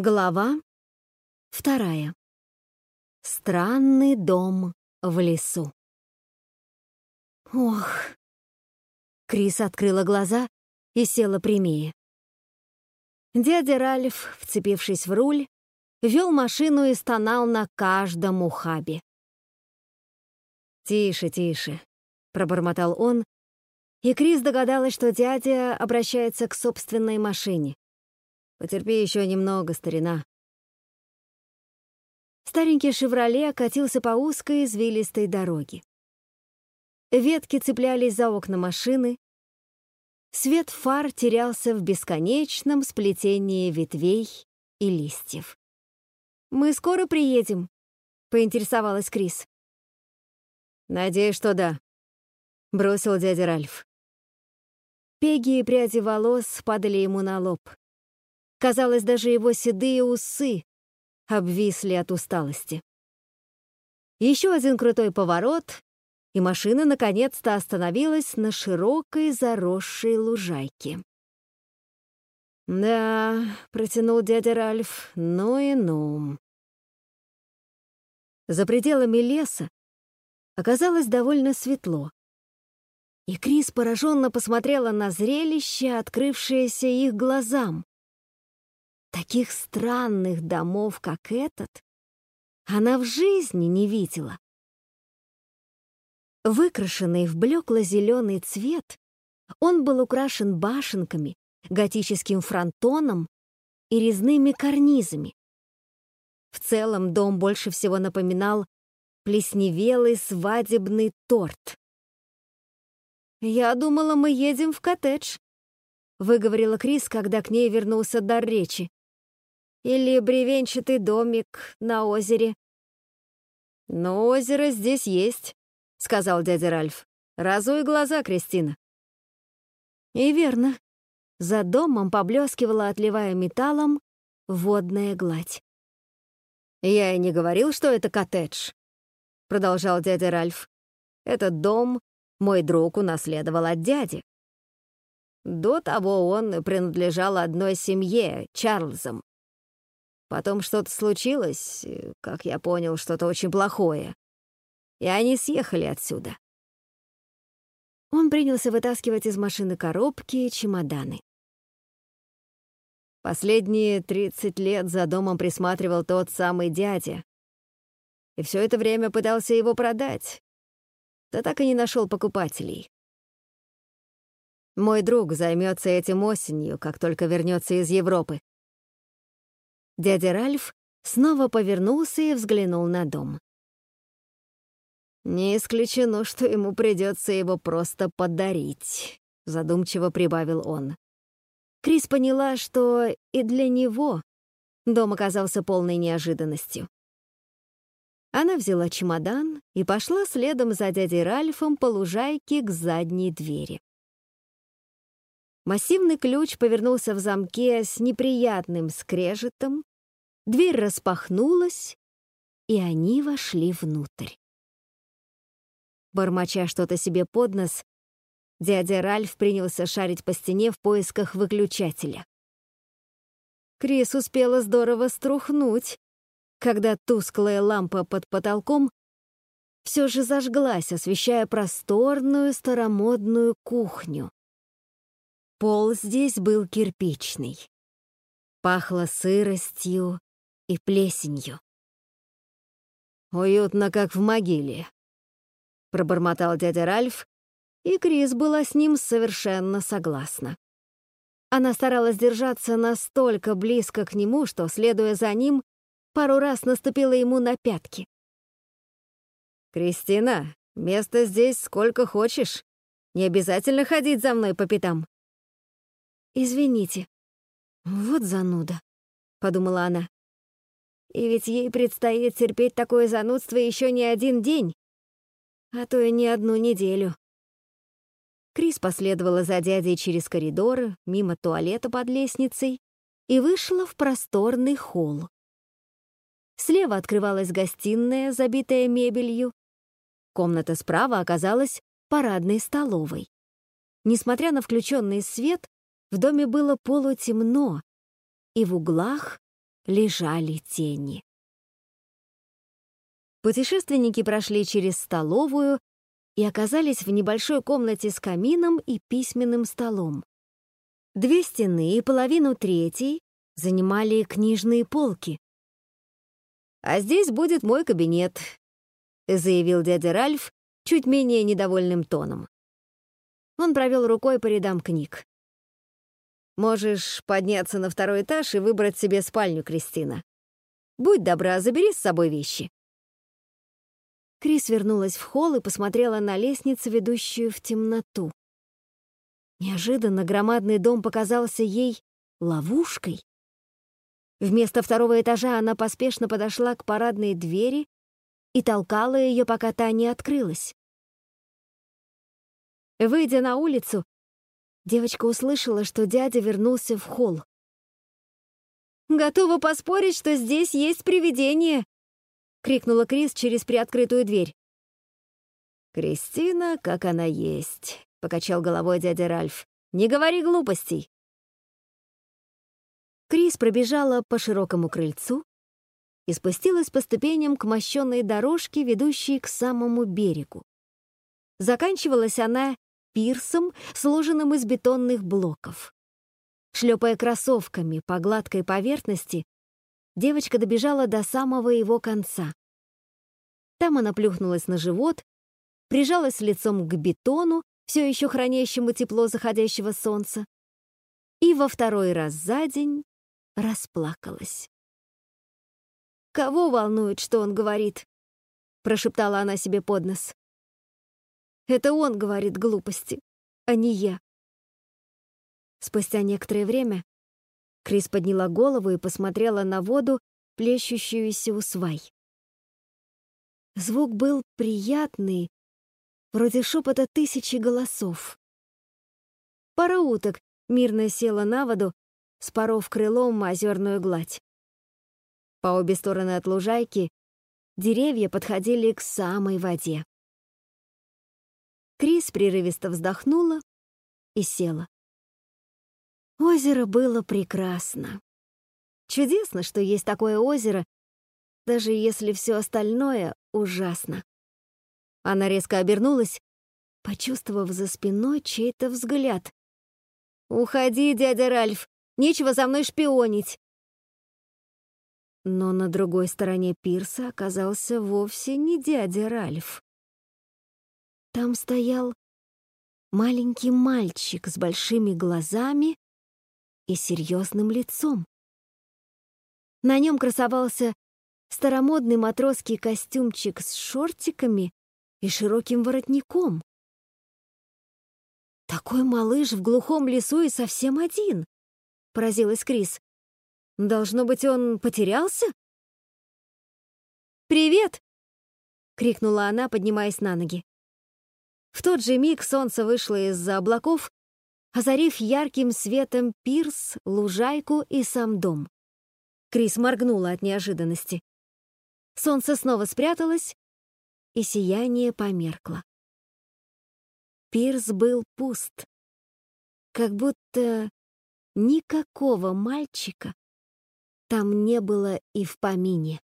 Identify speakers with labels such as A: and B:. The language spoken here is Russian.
A: Глава вторая. Странный дом в лесу. Ох. Крис открыла глаза и села прямее. Дядя Ральф, вцепившись в руль, вел машину и стонал на каждом ухабе. «Тише, тише», — пробормотал он, и Крис догадалась, что дядя обращается к собственной машине. «Потерпи еще немного, старина». Старенький «Шевроле» катился по узкой извилистой дороге. Ветки цеплялись за окна машины, свет фар терялся в бесконечном сплетении ветвей и листьев. «Мы скоро приедем?» — поинтересовалась Крис. «Надеюсь, что да», — бросил дядя Ральф. Пеги и пряди волос падали ему на лоб. Казалось, даже его седые усы обвисли от усталости. Еще один крутой поворот, и машина наконец-то остановилась на широкой заросшей лужайке. «Да», — протянул дядя Ральф, — «ну и ну». За пределами леса оказалось довольно светло. И Крис пораженно посмотрела на зрелище, открывшееся их глазам. Таких странных домов, как этот, она в жизни не видела. Выкрашенный в блекло-зеленый цвет, он был украшен башенками, готическим фронтоном и резными карнизами. В целом дом больше всего напоминал плесневелый свадебный торт. «Я думала, мы едем в коттедж», — выговорила Крис, когда к ней вернулся дар речи. «Или бревенчатый домик на озере». «Но озеро здесь есть», — сказал дядя Ральф. «Разуй глаза, Кристина». И верно. За домом поблескивала, отливая металлом, водная гладь. «Я и не говорил, что это коттедж», — продолжал дядя Ральф. «Этот дом мой друг унаследовал от дяди. До того он принадлежал одной семье, Чарльзам. Потом что-то случилось, как я понял, что-то очень плохое. И они съехали отсюда. Он принялся вытаскивать из машины коробки и чемоданы. Последние 30 лет за домом присматривал тот самый дядя. И все это время пытался его продать. Да так и не нашел покупателей. Мой друг займется этим осенью, как только вернется из Европы. Дядя Ральф снова повернулся и взглянул на дом. «Не исключено, что ему придется его просто подарить», — задумчиво прибавил он. Крис поняла, что и для него дом оказался полной неожиданностью. Она взяла чемодан и пошла следом за дядей Ральфом по лужайке к задней двери. Массивный ключ повернулся в замке с неприятным скрежетом, дверь распахнулась, и они вошли внутрь. Бормоча что-то себе под нос, дядя Ральф принялся шарить по стене в поисках выключателя. Крис успела здорово струхнуть, когда тусклая лампа под потолком все же зажглась, освещая просторную старомодную кухню. Пол здесь был кирпичный. Пахло сыростью и плесенью. «Уютно, как в могиле», — пробормотал дядя Ральф, и Крис была с ним совершенно согласна. Она старалась держаться настолько близко к нему, что, следуя за ним, пару раз наступила ему на пятки. «Кристина, места здесь сколько хочешь. Не обязательно ходить за мной по пятам». «Извините, вот зануда», — подумала она. «И ведь ей предстоит терпеть такое занудство еще не один день, а то и не одну неделю. Крис последовала за дядей через коридоры, мимо туалета под лестницей и вышла в просторный холл. Слева открывалась гостиная, забитая мебелью. Комната справа оказалась парадной столовой. Несмотря на включенный свет, в доме было полутемно, и в углах лежали тени. Путешественники прошли через столовую и оказались в небольшой комнате с камином и письменным столом. Две стены и половину третьей занимали книжные полки. «А здесь будет мой кабинет», — заявил дядя Ральф чуть менее недовольным тоном. Он провел рукой по рядам книг. «Можешь подняться на второй этаж и выбрать себе спальню, Кристина. Будь добра, забери с собой вещи». Крис вернулась в холл и посмотрела на лестницу, ведущую в темноту. Неожиданно громадный дом показался ей ловушкой. Вместо второго этажа она поспешно подошла к парадной двери и толкала ее, пока та не открылась. Выйдя на улицу, девочка услышала, что дядя вернулся в холл. «Готова поспорить, что здесь есть привидение!» — крикнула Крис через приоткрытую дверь. «Кристина, как она есть», — покачал головой дядя Ральф. «Не говори глупостей». Крис пробежала по широкому крыльцу и спустилась по ступеням к мощенной дорожке, ведущей к самому берегу. Заканчивалась она пирсом, сложенным из бетонных блоков. Шлепая кроссовками по гладкой поверхности, девочка добежала до самого его конца. Там она плюхнулась на живот, прижалась лицом к бетону, все еще хранящему тепло заходящего солнца, и во второй раз за день расплакалась. «Кого волнует, что он говорит?» — прошептала она себе под нос. «Это он говорит глупости, а не я». Спустя некоторое время Крис подняла голову и посмотрела на воду, плещущуюся у свай. Звук был приятный, вроде шепота тысячи голосов. Пара уток мирно села на воду, споров крылом озерную гладь. По обе стороны от лужайки деревья подходили к самой воде. Крис прерывисто вздохнула и села. Озеро было прекрасно. Чудесно, что есть такое озеро, даже если все остальное ужасно. Она резко обернулась, почувствовав за спиной чей-то взгляд. «Уходи, дядя Ральф, нечего за мной шпионить!» Но на другой стороне пирса оказался вовсе не дядя Ральф. Там стоял маленький мальчик с большими глазами и серьезным лицом. На нем красовался старомодный матросский костюмчик с шортиками и широким воротником. «Такой малыш в глухом лесу и совсем один», — поразилась Крис. «Должно быть, он потерялся?» «Привет!» — крикнула она, поднимаясь на ноги. В тот же миг солнце вышло из-за облаков озарив ярким светом пирс, лужайку и сам дом. Крис моргнула от неожиданности. Солнце снова спряталось, и сияние померкло. Пирс был пуст, как будто никакого мальчика там не было и в помине.